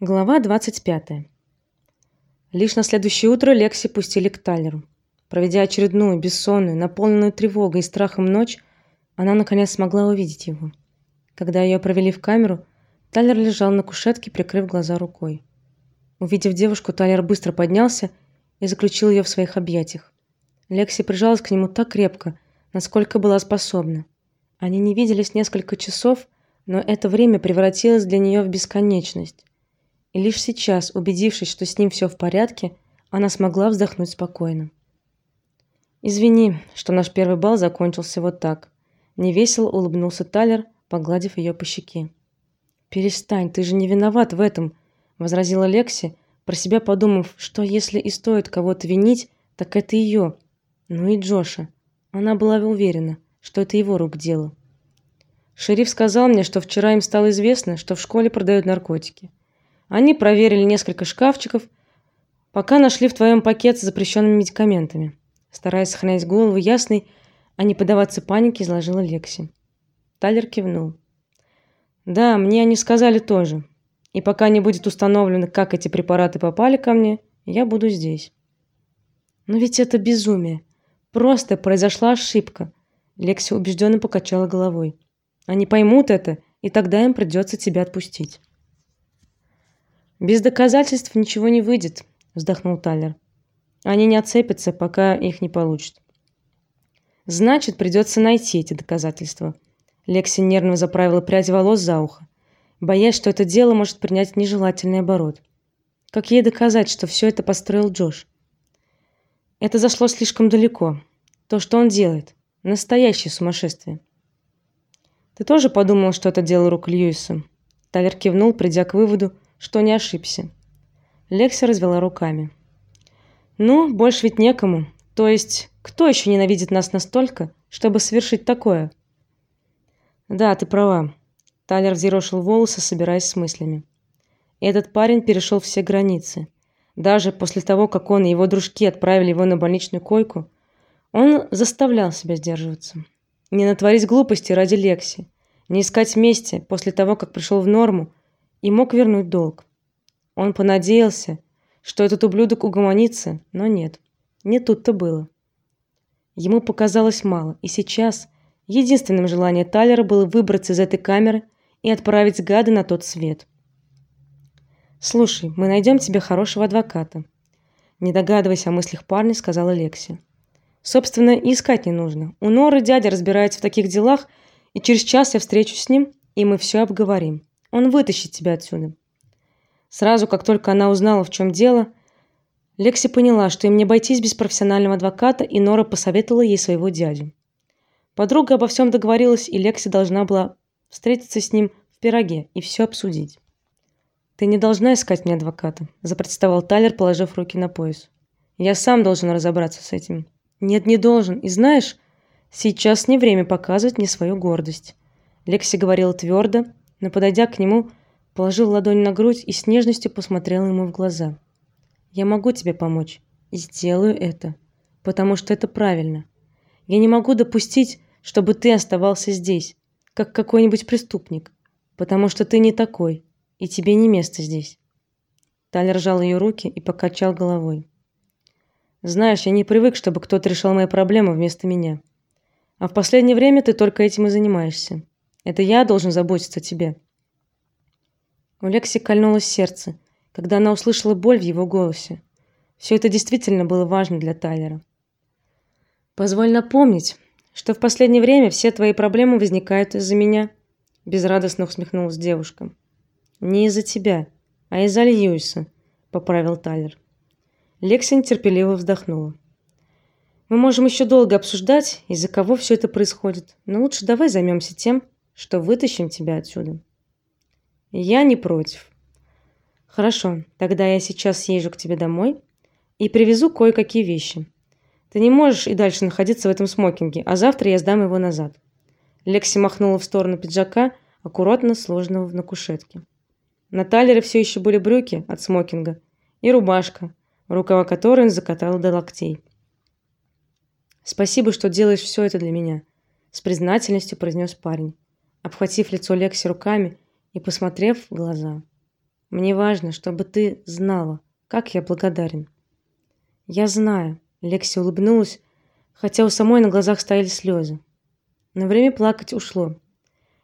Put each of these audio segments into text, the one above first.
Глава 25. Лишь на следующее утро Лекси пустили к Тайлеру. Проведя очередную бессонную, наполненную тревогой и страхом ночь, она наконец смогла увидеть его. Когда ее провели в камеру, Тайлер лежал на кушетке, прикрыв глаза рукой. Увидев девушку, Тайлер быстро поднялся и заключил ее в своих объятиях. Лекси прижалась к нему так крепко, насколько была способна. Они не виделись несколько часов, но это время превратилось для нее в бесконечность. И лишь сейчас, убедившись, что с ним все в порядке, она смогла вздохнуть спокойно. Извини, что наш первый бал закончился вот так. Невесело улыбнулся Талер, погладив ее по щеке. Перестань, ты же не виноват в этом, возразила Лекси, про себя подумав, что если и стоит кого-то винить, так это ее. Ну и Джоша. Она была уверена, что это его рук дело. Шериф сказал мне, что вчера им стало известно, что в школе продают наркотики. Они проверили несколько шкафчиков, пока нашли в твоем пакет с запрещенными медикаментами. Стараясь сохранять голову ясной, а не поддаваться панике, изложила Лекси. Талер кивнул. Да, мне они сказали тоже. И пока не будет установлено, как эти препараты попали ко мне, я буду здесь. Но ведь это безумие. Просто произошла ошибка. Лекси убежденно покачала головой. Они поймут это, и тогда им придется тебя отпустить. Без доказательств ничего не выйдет, вздохнул Тайлер. Они не отцепятся, пока их не получат. Значит, придется найти эти доказательства. Лекси нервно заправила прядь волос за ухо, боясь, что это дело может принять нежелательный оборот. Как ей доказать, что все это построил Джош? Это зашло слишком далеко. То, что он делает, настоящее сумасшествие. Ты тоже подумал, что это дело рук Льюиса? Тайлер кивнул, придя к выводу, что не ошибся. Лекси развела руками. Ну, больше ведь некому. То есть, кто еще ненавидит нас настолько, чтобы совершить такое? Да, ты права. Тайлер взъерошил волосы, собираясь с мыслями. Этот парень перешел все границы. Даже после того, как он и его дружки отправили его на больничную койку, он заставлял себя сдерживаться. Не натворить глупости ради Лекси, не искать мести после того, как пришел в норму и мог вернуть долг. Он понадеялся, что этот ублюдок угомонится, но нет. Не тут-то было. Ему показалось мало, и сейчас единственным желанием Тайлера было выбраться из этой камеры и отправить гада на тот свет. Слушай, мы найдем тебе хорошего адвоката. Не догадываясь о мыслях парня, сказала Лекси. Собственно, и искать не нужно. У Норы дядя разбирается в таких делах, и через час я встречусь с ним, и мы все обговорим. Он вытащит тебя отсюда. Сразу, как только она узнала, в чем дело, Лекси поняла, что им не обойтись без профессионального адвоката, и Нора посоветовала ей своего дядю. Подруга обо всем договорилась, и Лекси должна была встретиться с ним в пироге и все обсудить. Ты не должна искать мне адвоката, запротестовал Тайлер, положив руки на пояс. Я сам должен разобраться с этим. Нет, не должен. И знаешь, сейчас не время показывать мне свою гордость. Лекси говорила твердо, но подойдя к нему, положил ладонь на грудь и с нежностью посмотрел ему в глаза. Я могу тебе помочь и сделаю это, потому что это правильно. Я не могу допустить, чтобы ты оставался здесь, как какой-нибудь преступник, потому что ты не такой, и тебе не место здесь. Талер сжал ее руки и покачал головой. Знаешь, я не привык, чтобы кто-то решал мои проблемы вместо меня. А в последнее время ты только этим и занимаешься. Это я должен заботиться о тебе. У Лекси кольнуло сердце, когда она услышала боль в его голосе. Все это действительно было важно для Тайлера. Позволь напомнить, что в последнее время все твои проблемы возникают из-за меня, безрадостно усмехнулась девушка. Не из-за тебя, а из-за Льюиса, поправил Тайлер. Лекси нетерпеливо вздохнула. Мы можем еще долго обсуждать, из-за кого все это происходит, но лучше давай займемся тем, что вытащим тебя отсюда. Я не против. Хорошо, тогда я сейчас съезжу к тебе домой и привезу кое-какие вещи. Ты не можешь и дальше находиться в этом смокинге, а завтра я сдам его назад. Лекси махнула в сторону пиджака, аккуратно сложенного на кушетке. На талере все еще были брюки от смокинга и рубашка, рукава которой он закатал до локтей. Спасибо, что делаешь все это для меня, с признательностью произнес парень обхватив лицо Лекси руками и посмотрев в глаза. Мне важно, чтобы ты знала, как я благодарен. Я знаю, Лекси улыбнулась, хотя у самой на глазах стояли слезы. Но время плакать ушло.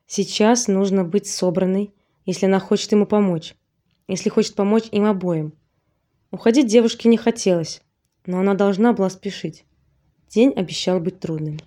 Сейчас нужно быть собранной, если она хочет ему помочь. Если хочет помочь им обоим. Уходить девушке не хотелось, но она должна была спешить. День обещал быть трудным.